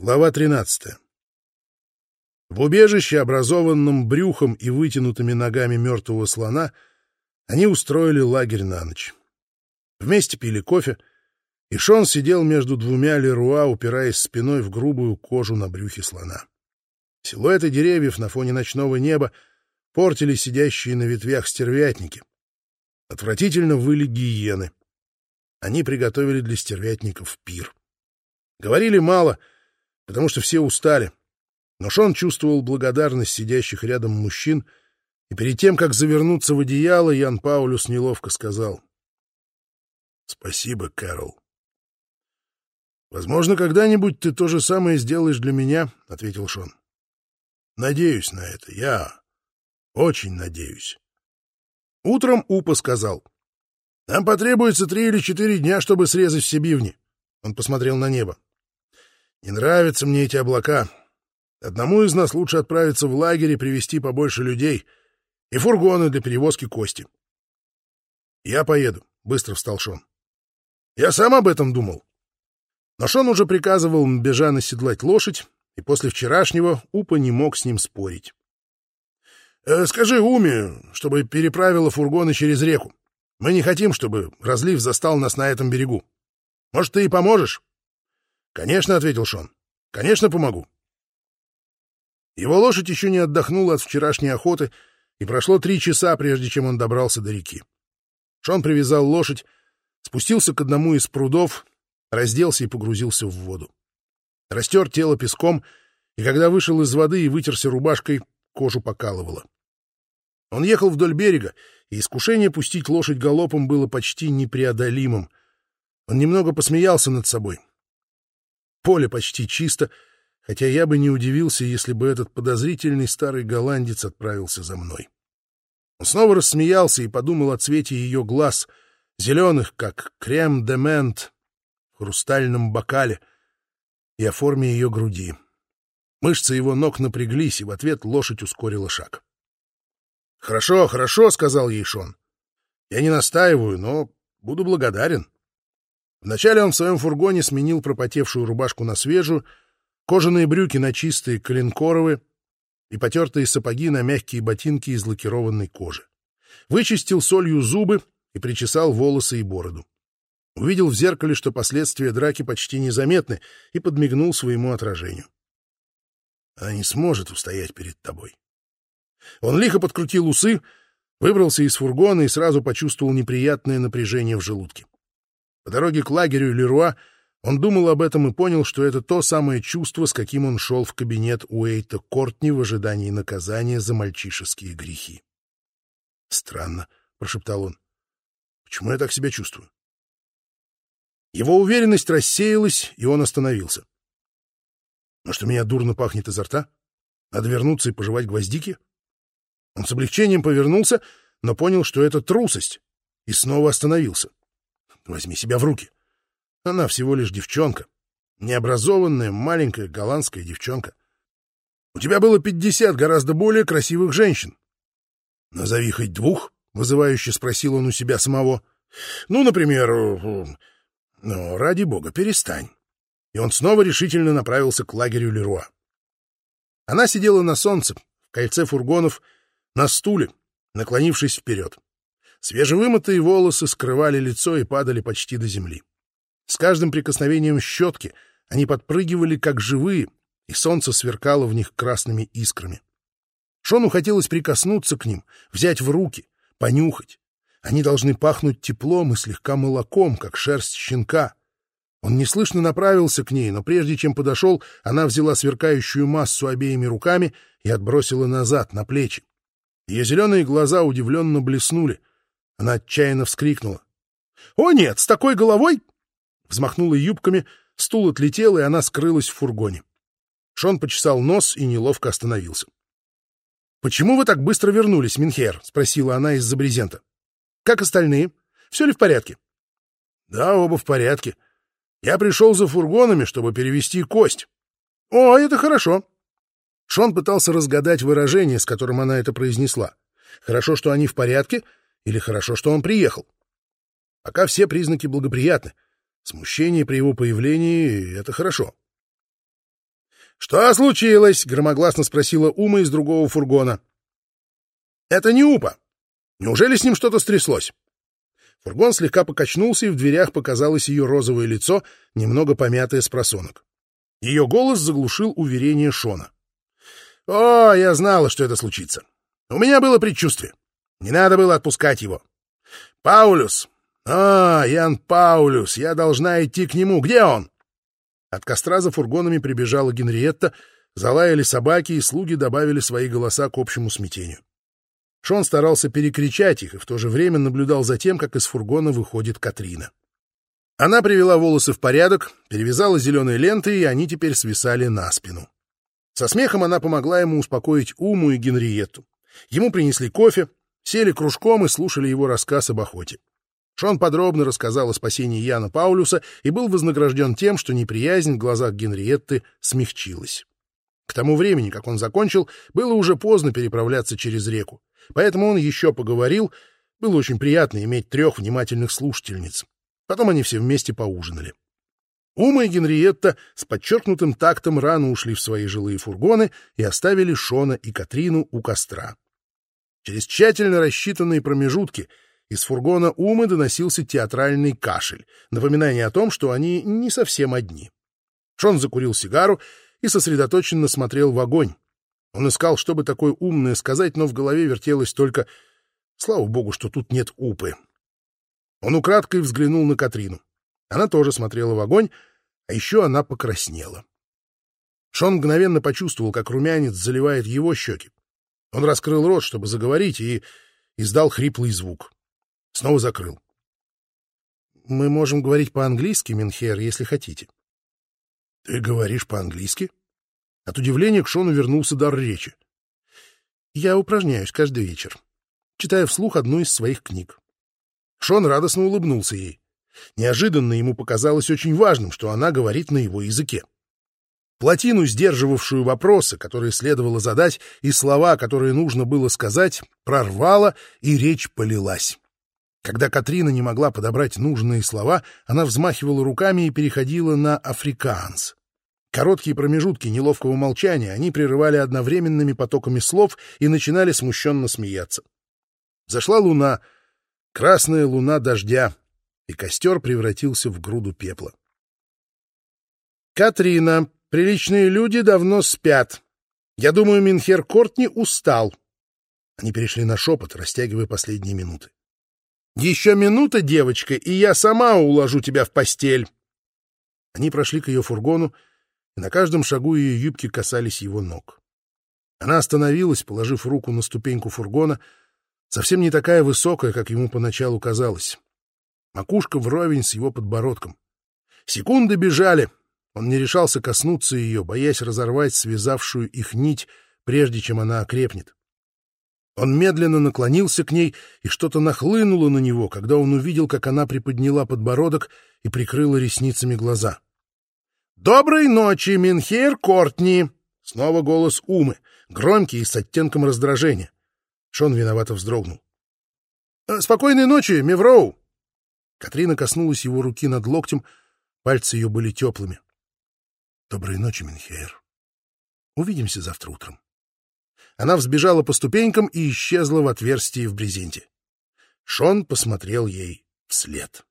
Глава 13. В убежище, образованном брюхом и вытянутыми ногами мертвого слона, они устроили лагерь на ночь. Вместе пили кофе, и Шон сидел между двумя леруа, упираясь спиной в грубую кожу на брюхе слона. Силуэты деревьев на фоне ночного неба портили сидящие на ветвях стервятники. Отвратительно выли гиены. Они приготовили для стервятников пир. Говорили мало — потому что все устали. Но Шон чувствовал благодарность сидящих рядом мужчин, и перед тем, как завернуться в одеяло, Ян Паулюс неловко сказал «Спасибо, Кэрол». «Возможно, когда-нибудь ты то же самое сделаешь для меня», — ответил Шон. «Надеюсь на это. Я очень надеюсь». Утром Упа сказал «Нам потребуется три или четыре дня, чтобы срезать все бивни». Он посмотрел на небо. Не нравятся мне эти облака. Одному из нас лучше отправиться в лагерь и привезти побольше людей и фургоны для перевозки кости. Я поеду, — быстро встал Шон. Я сам об этом думал. Но Шон уже приказывал Мбежа седлать лошадь, и после вчерашнего Упа не мог с ним спорить. «Э, «Скажи Уме, чтобы переправила фургоны через реку. Мы не хотим, чтобы разлив застал нас на этом берегу. Может, ты и поможешь?» «Конечно», — ответил Шон. «Конечно, помогу». Его лошадь еще не отдохнула от вчерашней охоты, и прошло три часа, прежде чем он добрался до реки. Шон привязал лошадь, спустился к одному из прудов, разделся и погрузился в воду. Растер тело песком, и когда вышел из воды и вытерся рубашкой, кожу покалывало. Он ехал вдоль берега, и искушение пустить лошадь галопом было почти непреодолимым. Он немного посмеялся над собой. Поле почти чисто, хотя я бы не удивился, если бы этот подозрительный старый голландец отправился за мной. Он снова рассмеялся и подумал о цвете ее глаз, зеленых, как крем-де-мент в хрустальном бокале, и о форме ее груди. Мышцы его ног напряглись, и в ответ лошадь ускорила шаг. — Хорошо, хорошо, — сказал ей Шон. — Я не настаиваю, но буду благодарен. Вначале он в своем фургоне сменил пропотевшую рубашку на свежую, кожаные брюки на чистые коленкоровые и потертые сапоги на мягкие ботинки из лакированной кожи. Вычистил солью зубы и причесал волосы и бороду. Увидел в зеркале, что последствия драки почти незаметны, и подмигнул своему отражению. Она не сможет устоять перед тобой. Он лихо подкрутил усы, выбрался из фургона и сразу почувствовал неприятное напряжение в желудке. По дороге к лагерю Леруа он думал об этом и понял, что это то самое чувство, с каким он шел в кабинет Уэйта Кортни в ожидании наказания за мальчишеские грехи. «Странно», — прошептал он. «Почему я так себя чувствую?» Его уверенность рассеялась, и он остановился. «Может, у меня дурно пахнет изо рта? Надо вернуться и пожевать гвоздики?» Он с облегчением повернулся, но понял, что это трусость, и снова остановился. Возьми себя в руки. Она всего лишь девчонка. Необразованная, маленькая голландская девчонка. У тебя было пятьдесят гораздо более красивых женщин. Назови хоть двух, — вызывающе спросил он у себя самого. Ну, например, ну, ради бога, перестань. И он снова решительно направился к лагерю Леруа. Она сидела на солнце, в кольце фургонов, на стуле, наклонившись вперед. Свежевымытые волосы скрывали лицо и падали почти до земли. С каждым прикосновением щетки они подпрыгивали, как живые, и солнце сверкало в них красными искрами. Шону хотелось прикоснуться к ним, взять в руки, понюхать. Они должны пахнуть теплом и слегка молоком, как шерсть щенка. Он неслышно направился к ней, но прежде чем подошел, она взяла сверкающую массу обеими руками и отбросила назад, на плечи. Ее зеленые глаза удивленно блеснули. Она отчаянно вскрикнула. «О нет, с такой головой!» Взмахнула юбками, стул отлетел, и она скрылась в фургоне. Шон почесал нос и неловко остановился. «Почему вы так быстро вернулись, Минхер?» — спросила она из-за брезента. «Как остальные? Все ли в порядке?» «Да, оба в порядке. Я пришел за фургонами, чтобы перевести кость». «О, это хорошо». Шон пытался разгадать выражение, с которым она это произнесла. «Хорошо, что они в порядке, или хорошо, что он приехал? Пока все признаки благоприятны. Смущение при его появлении — это хорошо. «Что случилось?» — громогласно спросила Ума из другого фургона. «Это не Упа. Неужели с ним что-то стряслось?» Фургон слегка покачнулся, и в дверях показалось ее розовое лицо, немного помятое с просонок. Ее голос заглушил уверение Шона. «О, я знала, что это случится. У меня было предчувствие. Не надо было отпускать его. Паулюс! А, Ян Паулюс! Я должна идти к нему. Где он?» От костра за фургонами прибежала Генриетта, залаяли собаки, и слуги добавили свои голоса к общему смятению. Шон старался перекричать их и в то же время наблюдал за тем, как из фургона выходит Катрина. Она привела волосы в порядок, перевязала зеленые ленты, и они теперь свисали на спину. Со смехом она помогла ему успокоить Уму и Генриетту. Ему принесли кофе, сели кружком и слушали его рассказ об охоте. Шон подробно рассказал о спасении Яна Паулюса и был вознагражден тем, что неприязнь в глазах Генриетты смягчилась. К тому времени, как он закончил, было уже поздно переправляться через реку, поэтому он еще поговорил. Было очень приятно иметь трех внимательных слушательниц. Потом они все вместе поужинали. Ума и Генриетта с подчеркнутым тактом рано ушли в свои жилые фургоны и оставили Шона и Катрину у костра. Через тщательно рассчитанные промежутки из фургона Умы доносился театральный кашель, напоминание о том, что они не совсем одни. Шон закурил сигару и сосредоточенно смотрел в огонь. Он искал, чтобы такое умное сказать, но в голове вертелось только «Слава богу, что тут нет Упы». Он украдкой взглянул на Катрину. Она тоже смотрела в огонь, а еще она покраснела. Шон мгновенно почувствовал, как румянец заливает его щеки. Он раскрыл рот, чтобы заговорить, и издал хриплый звук. Снова закрыл. «Мы можем говорить по-английски, Минхер, если хотите». «Ты говоришь по-английски?» От удивления к Шону вернулся дар речи. «Я упражняюсь каждый вечер, читая вслух одну из своих книг. Шон радостно улыбнулся ей. Неожиданно ему показалось очень важным, что она говорит на его языке. Плотину, сдерживавшую вопросы, которые следовало задать, и слова, которые нужно было сказать, прорвало, и речь полилась. Когда Катрина не могла подобрать нужные слова, она взмахивала руками и переходила на африканс. Короткие промежутки неловкого молчания они прерывали одновременными потоками слов и начинали смущенно смеяться. Зашла луна — красная луна дождя, и костер превратился в груду пепла. «Катрина, приличные люди давно спят. Я думаю, Минхер Кортни устал». Они перешли на шепот, растягивая последние минуты. «Еще минута, девочка, и я сама уложу тебя в постель». Они прошли к ее фургону, и на каждом шагу ее юбки касались его ног. Она остановилась, положив руку на ступеньку фургона, совсем не такая высокая, как ему поначалу казалось. Макушка вровень с его подбородком. Секунды бежали. Он не решался коснуться ее, боясь разорвать связавшую их нить, прежде чем она окрепнет. Он медленно наклонился к ней, и что-то нахлынуло на него, когда он увидел, как она приподняла подбородок и прикрыла ресницами глаза. «Доброй ночи, Минхейр Кортни!» Снова голос Умы, громкий и с оттенком раздражения. Шон виновато вздрогнул. «Э, «Спокойной ночи, Мевроу!» Катрина коснулась его руки над локтем, пальцы ее были теплыми. «Доброй ночи, Минхейр. Увидимся завтра утром». Она взбежала по ступенькам и исчезла в отверстии в брезенте. Шон посмотрел ей вслед.